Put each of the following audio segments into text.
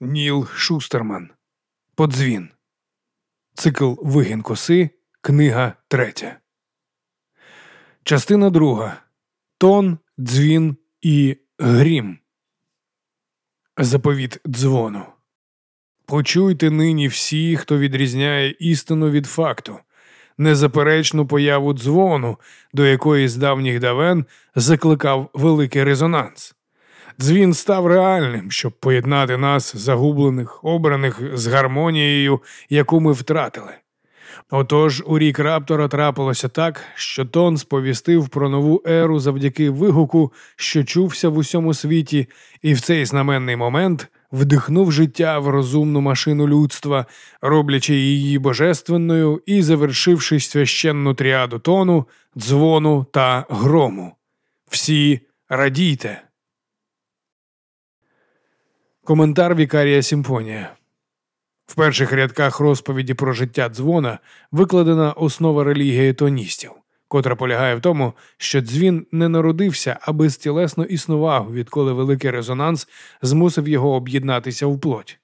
Ніл Шустерман. Подзвін. Цикл Вигін коси. Книга третя. Частина друга. Тон, дзвін і грім. Заповіт дзвону. Почуйте нині всі, хто відрізняє істину від факту, незаперечну появу дзвону, до якої з давніх давен закликав великий резонанс. Дзвін став реальним, щоб поєднати нас, загублених, обраних з гармонією, яку ми втратили. Отож у рік раптора трапилося так, що Тон сповістив про нову еру завдяки вигуку, що чувся в усьому світі, і в цей знаменний момент вдихнув життя в розумну машину людства, роблячи її божественною і завершивши священну тріаду тону, дзвону та грому. Всі радійте. Коментар Вікарія Симфонія. В перших рядках розповіді про життя дзвона викладена основа релігії тоністів, котра полягає в тому, що дзвін не народився, а безтілесно існував, відколи великий резонанс змусив його об'єднатися в плоть.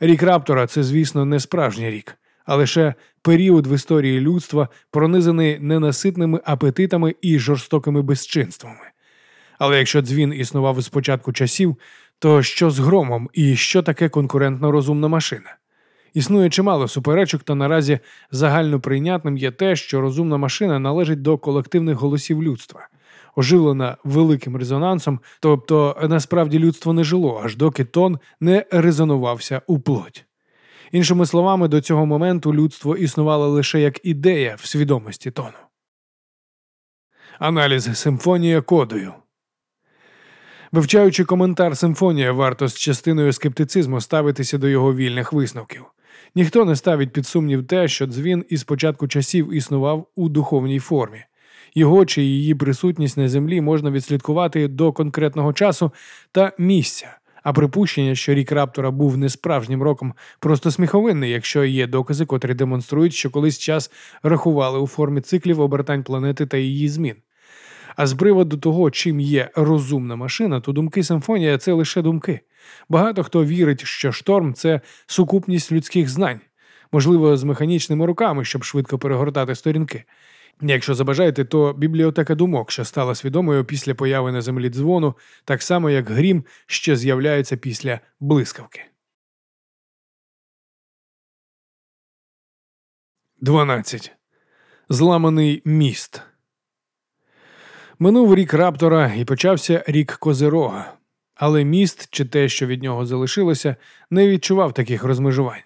Рік раптора це, звісно, не справжній рік, а лише період в історії людства, пронизаний ненаситними апетитами і жорстокими безчинствами. Але якщо дзвін існував з початку часів, то що з громом і що таке конкурентно розумна машина? Існує чимало суперечок, та наразі загально прийнятним є те, що розумна машина належить до колективних голосів людства, оживлена великим резонансом, тобто насправді людство не жило, аж доки тон не резонувався у плоть. Іншими словами, до цього моменту людство існувало лише як ідея в свідомості тону. Аналіз симфонія кодою. Вивчаючи коментар симфонія, варто з частиною скептицизму ставитися до його вільних висновків. Ніхто не ставить під сумнів те, що дзвін із початку часів існував у духовній формі. Його чи її присутність на землі можна відслідкувати до конкретного часу та місця, а припущення, що рік раптора був не справжнім роком, просто сміховинний, якщо є докази, котрі демонструють, що колись час рахували у формі циклів обертань планети та її змін. А з приводу того, чим є розумна машина, то думки симфонія це лише думки. Багато хто вірить, що шторм це сукупність людських знань, можливо, з механічними руками, щоб швидко перегортати сторінки. Якщо забажаєте, то бібліотека думок, що стала свідомою після появи на землі дзвону, так само як грім, що з'являється після блискавки. 12. Зламаний міст. Минув рік раптора і почався рік Козирога, але міст чи те, що від нього залишилося, не відчував таких розмежувань.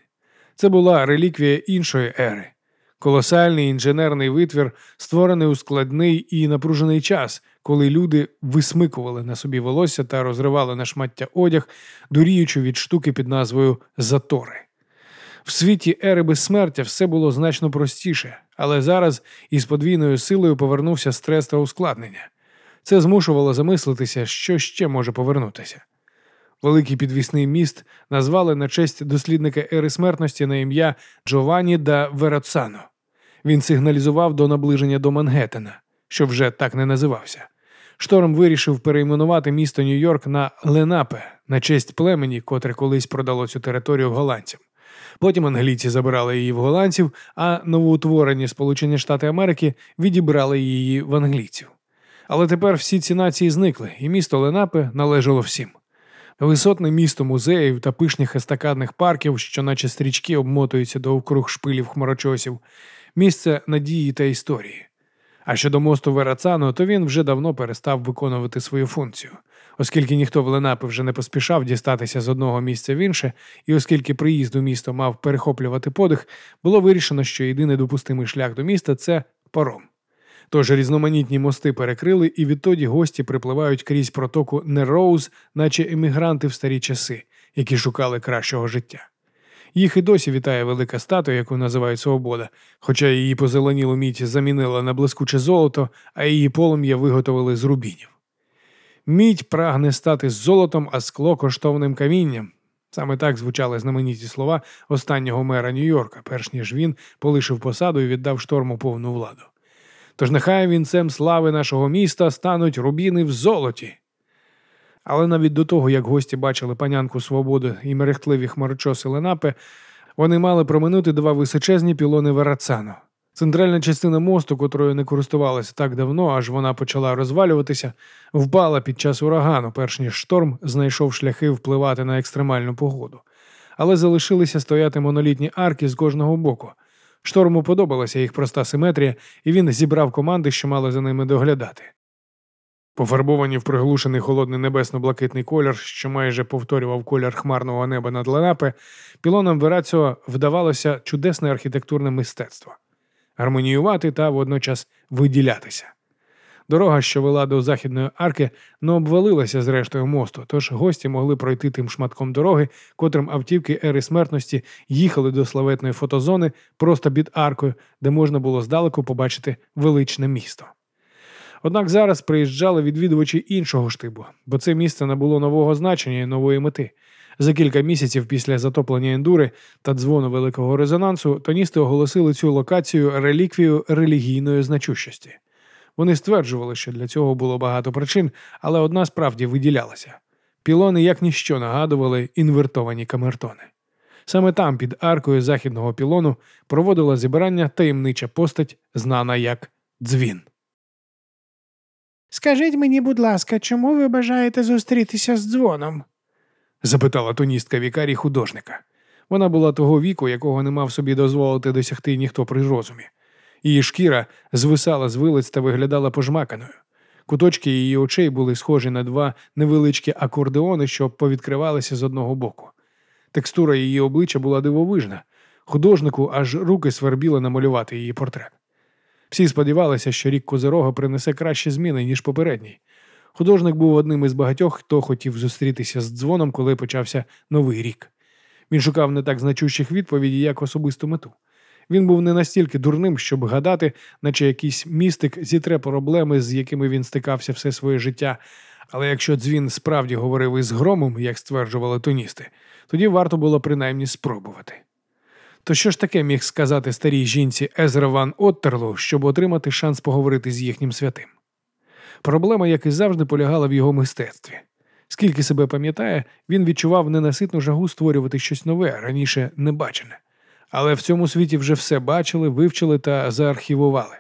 Це була реліквія іншої ери, колосальний інженерний витвір, створений у складний і напружений час, коли люди висмикували на собі волосся та розривали на шмаття одяг, дуріючи від штуки під назвою Затори. В світі ери безсмертя все було значно простіше, але зараз із подвійною силою повернувся стрес та ускладнення. Це змушувало замислитися, що ще може повернутися. Великий підвісний міст назвали на честь дослідника ери смертності на ім'я Джованні да Вероцано. Він сигналізував до наближення до Мангеттена, що вже так не називався. Шторм вирішив перейменувати місто Нью-Йорк на Ленапе на честь племені, котре колись продало цю територію голландцям. Потім англійці забирали її в голландців, а новоутворені Сполучені Штати Америки відібрали її в англійців. Але тепер всі ці нації зникли, і місто Ленапе належало всім. Висотне місто музеїв та пишних естакадних парків, що наче стрічки обмотуються довкруг шпилів хмарочосів, місце надії та історії. А щодо мосту Верацано, то він вже давно перестав виконувати свою функцію, оскільки ніхто в Ленапи вже не поспішав дістатися з одного місця в інше, і оскільки приїзд у місто мав перехоплювати подих, було вирішено, що єдиний допустимий шлях до міста це паром. Тож різноманітні мости перекрили, і відтоді гості припливають крізь протоку Нероуз, наче емігранти в старі часи, які шукали кращого життя. Їх і досі вітає велика статуя, яку називають Свобода, хоча її позеленілу мідь замінила на блискуче золото, а її полум'я виготовили з рубінів. Мідь прагне стати золотом, а скло коштовним камінням. Саме так звучали знамениті слова останнього мера Нью-Йорка, перш ніж він полишив посаду і віддав шторму повну владу. Тож нехай вінцем слави нашого міста стануть рубіни в золоті. Але навіть до того, як гості бачили панянку свободи і мерехтливі хмарочоси Ленапи, вони мали проминути два височезні пілони Верацано. Центральна частина мосту, котрою не користувалася так давно, аж вона почала розвалюватися, впала під час урагану, перш ніж шторм знайшов шляхи впливати на екстремальну погоду. Але залишилися стояти монолітні арки з кожного боку. Шторму подобалася їх проста симетрія, і він зібрав команди, що мали за ними доглядати. Пофарбовані в приглушений холодний небесно-блакитний колір, що майже повторював колір хмарного неба над Ленапе, пілонам Вераціо вдавалося чудесне архітектурне мистецтво гармоніювати та водночас виділятися. Дорога, що вела до західної арки, не обвалилася з рештою мосту, тож гості могли пройти тим шматком дороги, котрим автівки ери смертності їхали до славетної фотозони просто під аркою, де можна було здалеку побачити величне місто. Однак зараз приїжджали відвідувачі іншого штибу, бо це місце набуло нового значення і нової мети. За кілька місяців після затоплення ендури та дзвону великого резонансу тоністи оголосили цю локацію реліквією релігійної значущості. Вони стверджували, що для цього було багато причин, але одна справді виділялася. Пілони як ніщо нагадували інвертовані камертони. Саме там, під аркою західного пілону, проводила зібрання таємнича постать, знана як дзвін. Скажіть мені, будь ласка, чому ви бажаєте зустрітися з дзвоном? запитала тоністка вікарій художника. Вона була того віку, якого не мав собі дозволити досягти ніхто при розумі. Її шкіра звисала з вилиць та виглядала пожмаканою. Куточки її очей були схожі на два невеличкі акордеони, що повідкривалися з одного боку. Текстура її обличчя була дивовижна. Художнику аж руки свербіли намалювати її портрет. Всі сподівалися, що рік Козирога принесе кращі зміни, ніж попередній. Художник був одним із багатьох, хто хотів зустрітися з дзвоном, коли почався новий рік. Він шукав не так значущих відповідей, як особисту мету. Він був не настільки дурним, щоб гадати, наче якийсь містик зітре проблеми, з якими він стикався все своє життя. Але якщо дзвін справді говорив із громом, як стверджували тоністи, тоді варто було принаймні спробувати. То що ж таке міг сказати старій жінці Езра Ван Оттерлу, щоб отримати шанс поговорити з їхнім святим? Проблема, як і завжди, полягала в його мистецтві. Скільки себе пам'ятає, він відчував ненаситну жагу створювати щось нове, раніше небачене. Але в цьому світі вже все бачили, вивчили та заархівували.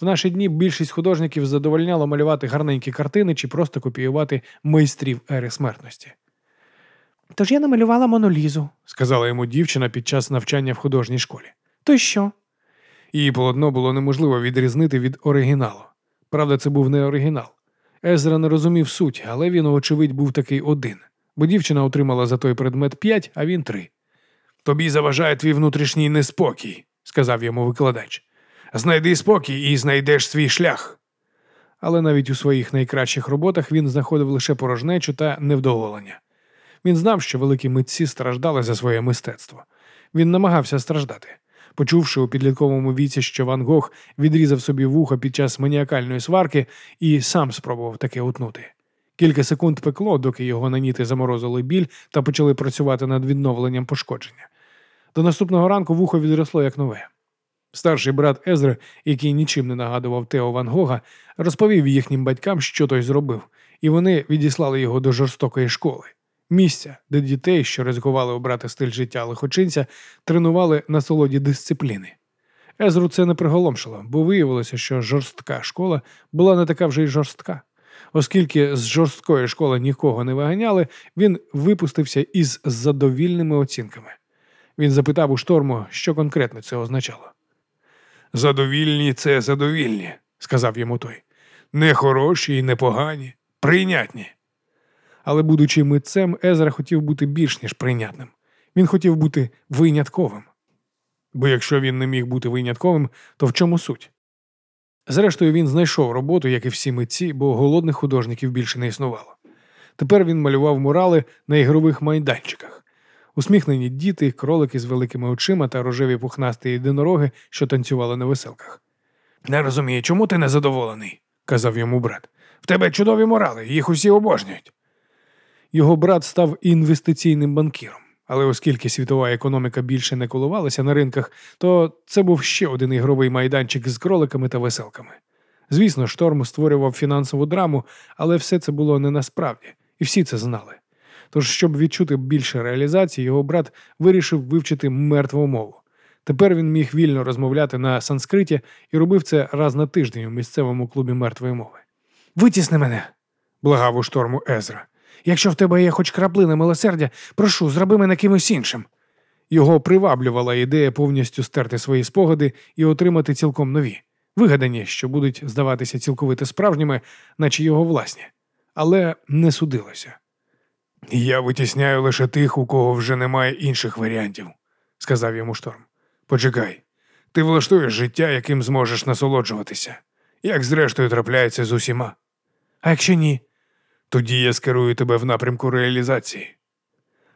В наші дні більшість художників задовольняло малювати гарненькі картини чи просто копіювати майстрів ери смертності. Тож я намалювала монолізу, сказала йому дівчина під час навчання в художній школі. То й що? Її полотно було неможливо відрізнити від оригіналу. Правда, це був не оригінал. Езра не розумів суть, але він, очевидь, був такий один, бо дівчина отримала за той предмет п'ять, а він три. Тобі заважає твій внутрішній неспокій, сказав йому викладач. Знайди спокій і знайдеш свій шлях. Але навіть у своїх найкращих роботах він знаходив лише порожнечу та невдоволення. Він знав, що великі митці страждали за своє мистецтво. Він намагався страждати. Почувши у підлітковому віці, що Ван Гог відрізав собі вуха під час маніакальної сварки і сам спробував таке утнути. Кілька секунд пекло, доки його наніти заморозили біль та почали працювати над відновленням пошкодження. До наступного ранку вухо відросло як нове. Старший брат Езри, який нічим не нагадував Тео Ван Гога, розповів їхнім батькам, що той зробив, і вони відіслали його до жорстокої школи місця, де дітей, що ризикували обрати стиль життя лихочинця, тренували на солоді дисципліни. Езру це не приголомшило, бо виявилося, що жорстка школа була не така вже й жорстка. Оскільки з жорсткої школи нікого не виганяли, він випустився із задовільними оцінками. Він запитав у шторму, що конкретно це означало. Задовільні це задовільні, сказав йому той. Не хороші і не погані, прийнятні. Але, будучи митцем, Езра хотів бути більш ніж прийнятним. Він хотів бути винятковим. Бо якщо він не міг бути винятковим, то в чому суть? Зрештою, він знайшов роботу, як і всі митці, бо голодних художників більше не існувало. Тепер він малював мурали на ігрових майданчиках. Усміхнені діти, кролики з великими очима та рожеві пухнасті єдинороги, що танцювали на веселках. Не розумію, чому ти незадоволений, казав йому брат. В тебе чудові морали, їх усі обожнюють. Його брат став інвестиційним банкіром. Але оскільки світова економіка більше не коливалася на ринках, то це був ще один ігровий майданчик з кроликами та веселками. Звісно, шторм створював фінансову драму, але все це було не насправді, і всі це знали. Тож, щоб відчути більше реалізації, його брат вирішив вивчити мертву мову. Тепер він міг вільно розмовляти на санскриті і робив це раз на тиждень у місцевому клубі мертвої мови. Витісни мене, благав у шторму Езра. Якщо в тебе є хоч краплина милосердя, прошу, зроби мене кимось іншим. Його приваблювала ідея повністю стерти свої спогади і отримати цілком нові, вигадані, що будуть здаватися цілковито справжніми, наче його власні, але не судилося. Я витісняю лише тих, у кого вже немає інших варіантів, сказав йому шторм. Почекай, ти влаштуєш життя, яким зможеш насолоджуватися, як зрештою трапляється з усіма. А якщо ні, тоді я скерую тебе в напрямку реалізації.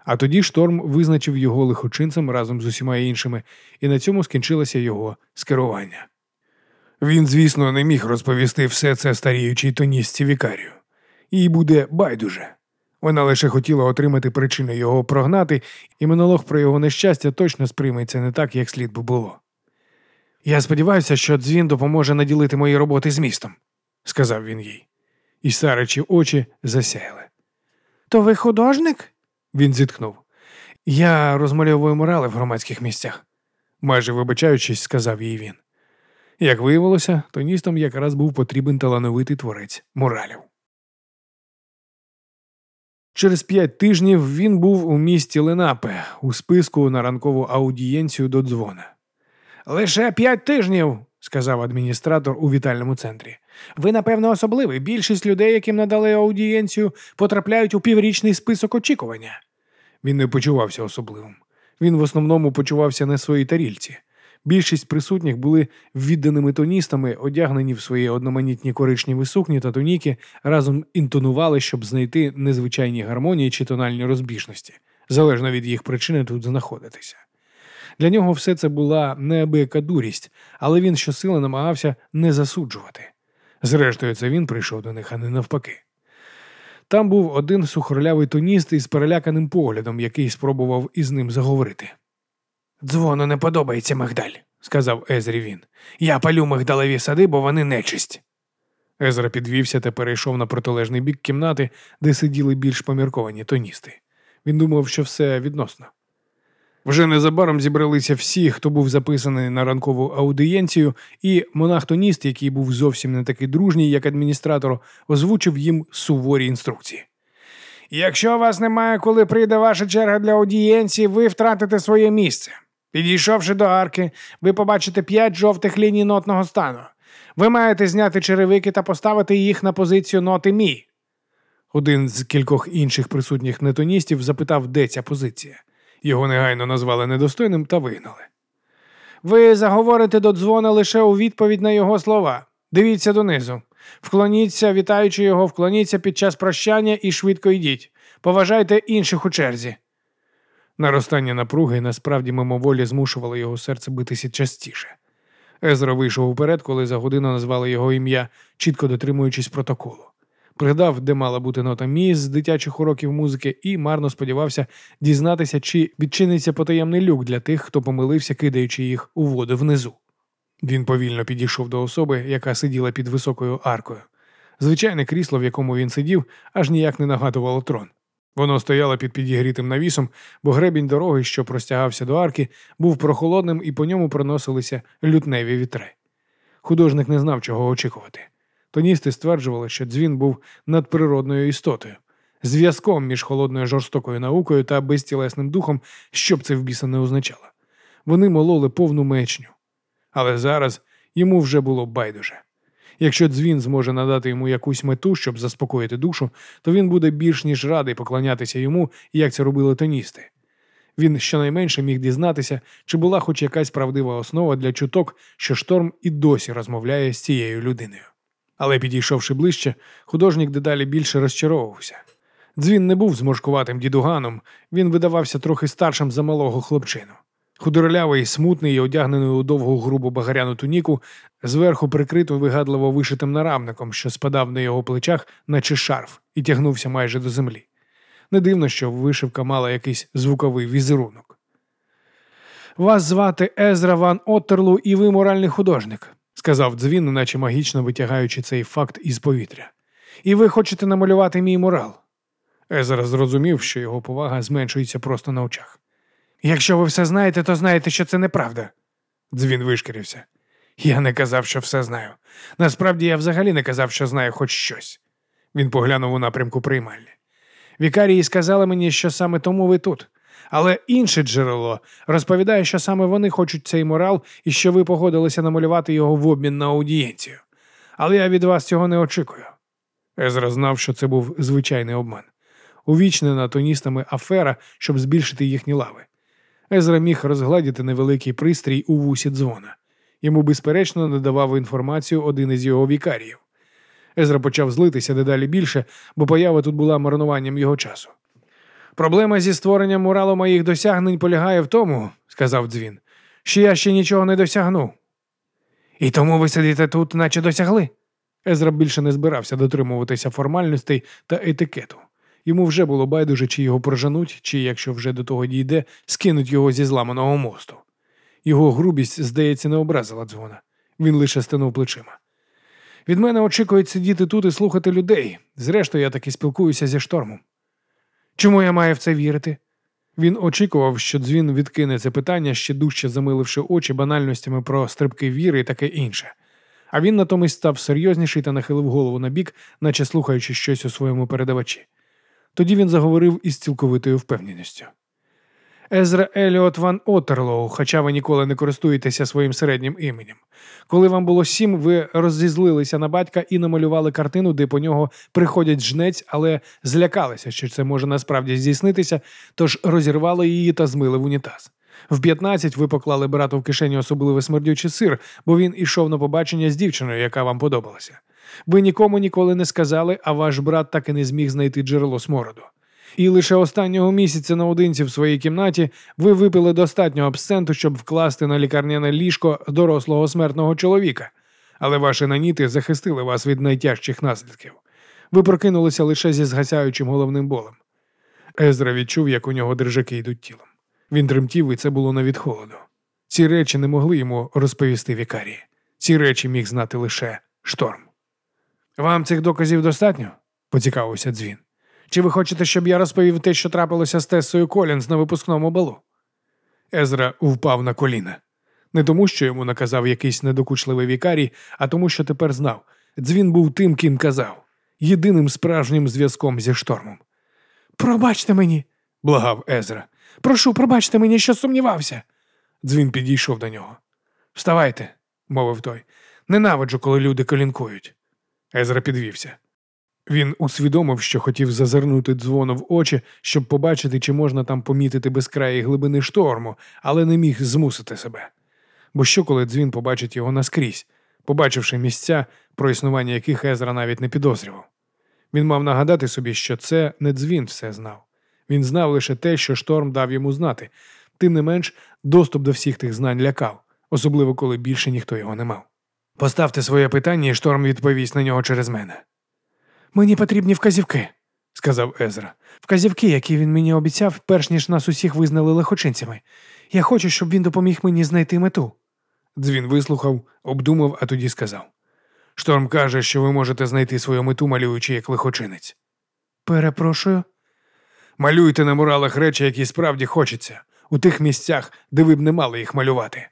А тоді шторм визначив його лихочинцем разом з усіма іншими, і на цьому скінчилося його скерування. Він, звісно, не міг розповісти все це старіючій тонісці вікарію. Їй буде байдуже. Вона лише хотіла отримати причину його прогнати, і монолог про його нещастя точно сприйметься не так, як слід би було. Я сподіваюся, що дзвін допоможе наділити мої роботи з містом, сказав він їй. І саричі очі засяяли. То ви художник? Він зітхнув. Я розмальовую морали в громадських місцях, майже вибачаючись, сказав їй він. Як виявилося, тоністам якраз був потрібен талановитий творець моралів. Через п'ять тижнів він був у місті Ленапе у списку на ранкову аудієнцію до дзвона. Лише п'ять тижнів, сказав адміністратор у вітальному центрі. Ви, напевно, особливий. Більшість людей, яким надали аудієнцію, потрапляють у піврічний список очікування. Він не почувався особливим. Він в основному почувався на своїй тарільці. Більшість присутніх були відданими тоністами, одягнені в свої одноманітні коричневі сукні та тоніки, разом інтонували, щоб знайти незвичайні гармонії чи тональні розбіжності, залежно від їх причини тут знаходитися. Для нього все це була неабияка дурість, але він щосили намагався не засуджувати. Зрештою, це він прийшов до них, а не навпаки. Там був один сухорлявий тоніст із переляканим поглядом, який спробував із ним заговорити. Дзвону не подобається мигдаль, сказав Езрі він. Я палю мигдалеві сади, бо вони нечисть. Езра підвівся та перейшов на протилежний бік кімнати, де сиділи більш помірковані тоністи. Він думав, що все відносно. Вже незабаром зібралися всі, хто був записаний на ранкову аудієнцію, і монах-тоніст, який був зовсім не такий дружній, як адміністратор, озвучив їм суворі інструкції. Якщо вас немає, коли прийде ваша черга для аудієнції, ви втратите своє місце. Підійшовши до арки, ви побачите п'ять жовтих ліній нотного стану. Ви маєте зняти черевики та поставити їх на позицію ноти мі. Один з кількох інших присутніх нетоністів запитав, де ця позиція. Його негайно назвали недостойним та вигнали. Ви заговорите до дзвона лише у відповідь на його слова. Дивіться донизу. Вклоніться, вітаючи його, вклоніться під час прощання і швидко йдіть. Поважайте інших у черзі. Наростання напруги насправді мимоволі змушувало його серце битися частіше. Езра вийшов уперед, коли за годину назвали його ім'я, чітко дотримуючись протоколу. Пригадав, де мала бути нота мі з дитячих уроків музики, і марно сподівався дізнатися, чи відчиниться потаємний люк для тих, хто помилився, кидаючи їх у воду внизу. Він повільно підійшов до особи, яка сиділа під високою аркою. Звичайне крісло, в якому він сидів, аж ніяк не нагадувало трон. Воно стояло під підігрітим навісом, бо гребінь дороги, що простягався до арки, був прохолодним і по ньому проносилися лютневі вітри. Художник не знав, чого очікувати. Тоністи стверджували, що дзвін був надприродною істотою, зв'язком між холодною жорстокою наукою та безтілесним духом, що б це в біса не означало. Вони мололи повну мечню. Але зараз йому вже було байдуже. Якщо дзвін зможе надати йому якусь мету, щоб заспокоїти душу, то він буде більш ніж радий поклонятися йому, як це робили тоністи. Він щонайменше міг дізнатися, чи була хоч якась правдива основа для чуток, що шторм і досі розмовляє з цією людиною. Але підійшовши ближче, художник дедалі більше розчаровувався. Дзвін не був зморшкуватим дідуганом, він видавався трохи старшим за малого хлопчину. Худорлявий, смутний і одягнений у довгу грубу багаряну туніку, зверху прикрито вигадливо вишитим нарамником, що спадав на його плечах, наче шарф, і тягнувся майже до землі. Не дивно, що вишивка мала якийсь звуковий візерунок. Вас звати Езра Ван Оттерлу, і ви моральний художник, сказав дзвін, наче магічно витягаючи цей факт із повітря. І ви хочете намалювати мій морал. Езра зрозумів, що його повага зменшується просто на очах. Якщо ви все знаєте, то знаєте, що це неправда. Дзвін вишкірився. Я не казав, що все знаю. Насправді я взагалі не казав, що знаю хоч щось. Він поглянув у напрямку приймальні. Вікарії сказали мені, що саме тому ви тут. Але інше джерело розповідає, що саме вони хочуть цей морал і що ви погодилися намалювати його в обмін на аудієнцію. Але я від вас цього не очікую. Езра знав, що це був звичайний обман, увічнена тоністами афера, щоб збільшити їхні лави. Езра міг розгладіти невеликий пристрій у вусі дзвона. Йому, безперечно, не давав інформацію один із його вікаріїв. Езра почав злитися дедалі більше, бо поява тут була марнуванням його часу. Проблема зі створенням муралу моїх досягнень полягає в тому, сказав дзвін, що я ще нічого не досягнув. І тому ви сидите тут, наче досягли. Езра більше не збирався дотримуватися формальностей та етикету. Йому вже було байдуже, чи його проженуть, чи, якщо вже до того дійде, скинуть його зі зламаного мосту. Його грубість, здається, не образила дзвона. Він лише стинув плечима. Від мене очікують сидіти тут і слухати людей. Зрештою, я таки спілкуюся зі штормом. Чому я маю в це вірити? Він очікував, що дзвін відкине це питання, ще дужче замиливши очі банальностями про стрибки віри і таке інше. А він натомість став серйозніший та нахилив голову на бік, наче слухаючи щось у своєму передавачі. Тоді він заговорив із цілковитою впевненістю. Езра Еліот Ван Отерлоу, хоча ви ніколи не користуєтеся своїм середнім іменем. Коли вам було сім, ви розізлилися на батька і намалювали картину, де по нього приходять жнець, але злякалися, що це може насправді здійснитися, тож розірвали її та змили в унітаз. В 15 ви поклали брату в кишені особливо смердючий сир, бо він ішов на побачення з дівчиною, яка вам подобалася. Ви нікому ніколи не сказали, а ваш брат так і не зміг знайти джерело смороду. І лише останнього місяця наодинці в своїй кімнаті ви випили достатньо абсценту, щоб вкласти на лікарняне ліжко дорослого смертного чоловіка, але ваші наніти захистили вас від найтяжчих наслідків. Ви прокинулися лише зі згасяючим головним болем. Езра відчув, як у нього дрижаки йдуть тілом. Він тремтів, і це було навіть холоду. Ці речі не могли йому розповісти вікарії. Ці речі міг знати лише шторм. Вам цих доказів достатньо? поцікавився дзвін. Чи ви хочете, щоб я розповів те, що трапилося з Тесою Колінз на випускному балу? Езра впав на коліна. Не тому, що йому наказав якийсь недокучливий вікарій, а тому, що тепер знав. Дзвін був тим, ким казав, єдиним справжнім зв'язком зі штормом. Пробачте мені, благав Езра. Прошу, пробачте мені, що сумнівався. Дзвін підійшов до нього. Вставайте, мовив той. Ненавиджу, коли люди колінкують. Езра підвівся. Він усвідомив, що хотів зазирнути дзвону в очі, щоб побачити, чи можна там помітити безкраї глибини шторму, але не міг змусити себе. Бо що, коли дзвін побачить його наскрізь, побачивши місця, про існування яких Езра навіть не підозрював. Він мав нагадати собі, що це не дзвін все знав. Він знав лише те, що шторм дав йому знати, тим не менш, доступ до всіх тих знань лякав, особливо коли більше ніхто його не мав. Поставте своє питання, і шторм відповість на нього через мене. Мені потрібні вказівки, сказав Езра. Вказівки, які він мені обіцяв, перш ніж нас усіх визнали лихочинцями. Я хочу, щоб він допоміг мені знайти мету. Дзвін вислухав, обдумав, а тоді сказав. Шторм каже, що ви можете знайти свою мету, малюючи як лихочинець. Перепрошую. Малюйте на муралах речі, які справді хочеться, у тих місцях, де ви б не мали їх малювати.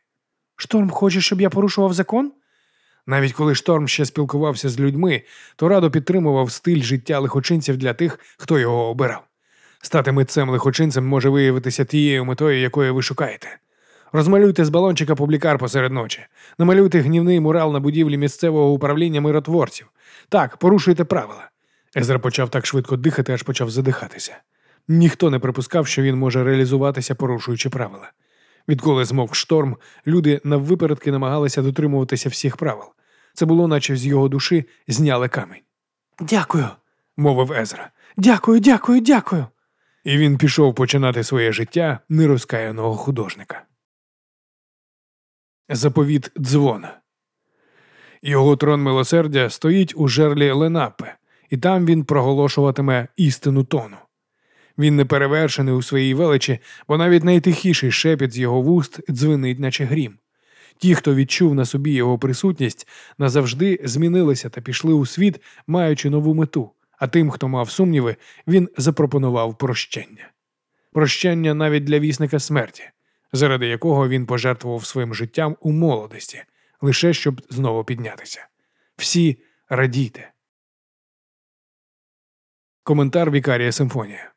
Шторм хоче, щоб я порушував закон? Навіть коли шторм ще спілкувався з людьми, то радо підтримував стиль життя лихочинців для тих, хто його обирав. Стати митцем лихочинцем може виявитися тією метою, якої ви шукаєте. Розмалюйте з балончика публікар посеред ночі, намалюйте гнівний мурал на будівлі місцевого управління миротворців. Так, порушуйте правила. Езра почав так швидко дихати, аж почав задихатися. Ніхто не припускав, що він може реалізуватися, порушуючи правила. Відколи змовк шторм, люди наввипередки намагалися дотримуватися всіх правил. Це було, наче з його душі зняли камінь. Дякую, мовив Езра. Дякую, дякую, дякую. І він пішов починати своє життя нерозкаяного художника. Заповіт дзвона. Його трон милосердя стоїть у жерлі Ленапе, і там він проголошуватиме істину тону. Він не перевершений у своїй величі, бо навіть найтихіший шепіт з його вуст дзвенить, наче грім. Ті, хто відчув на собі його присутність, назавжди змінилися та пішли у світ, маючи нову мету, а тим, хто мав сумніви, він запропонував прощення. Прощення навіть для вісника смерті, заради якого він пожертвував своїм життям у молодості, лише щоб знову піднятися. Всі радійте. Коментар Вікарія Симфонія.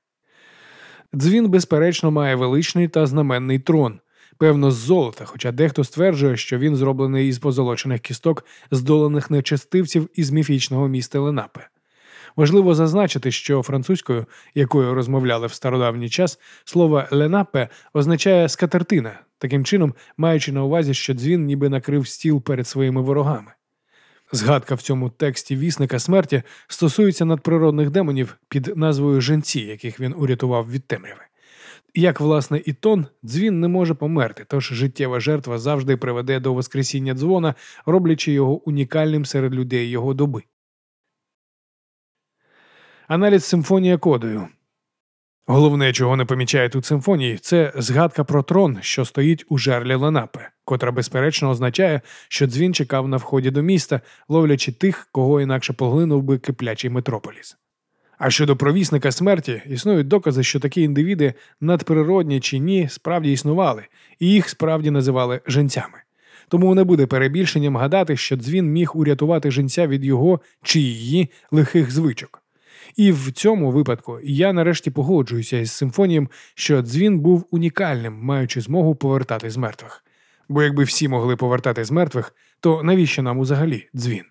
Дзвін, безперечно, має величний та знаменний трон, певно, з золота, хоча дехто стверджує, що він зроблений із позолочених кісток, здолених нечестивців із міфічного міста Ленапе. Важливо зазначити, що французькою, якою розмовляли в стародавній час, слово ленапе означає скатертина, таким чином маючи на увазі, що дзвін ніби накрив стіл перед своїми ворогами. Згадка в цьому тексті вісника смерті стосується надприродних демонів під назвою женці, яких він урятував від темряви. Як, власне, і тон, дзвін не може померти, тож життєва жертва завжди приведе до воскресіння дзвона, роблячи його унікальним серед людей його доби. Аналіз симфонія кодою. Головне, чого не помічає тут симфонії, це згадка про трон, що стоїть у жерлі Ленапе, котра безперечно означає, що дзвін чекав на вході до міста, ловлячи тих, кого інакше поглинув би киплячий метрополіс. А щодо провісника смерті, існують докази, що такі індивіди, надприродні чи ні, справді існували, і їх справді називали женцями. Тому не буде перебільшенням гадати, що дзвін міг урятувати женця від його чи її лихих звичок. І в цьому випадку я нарешті погоджуюся із симфонієм, що дзвін був унікальним, маючи змогу повертати з мертвих. Бо якби всі могли повертати з мертвих, то навіщо нам узагалі дзвін?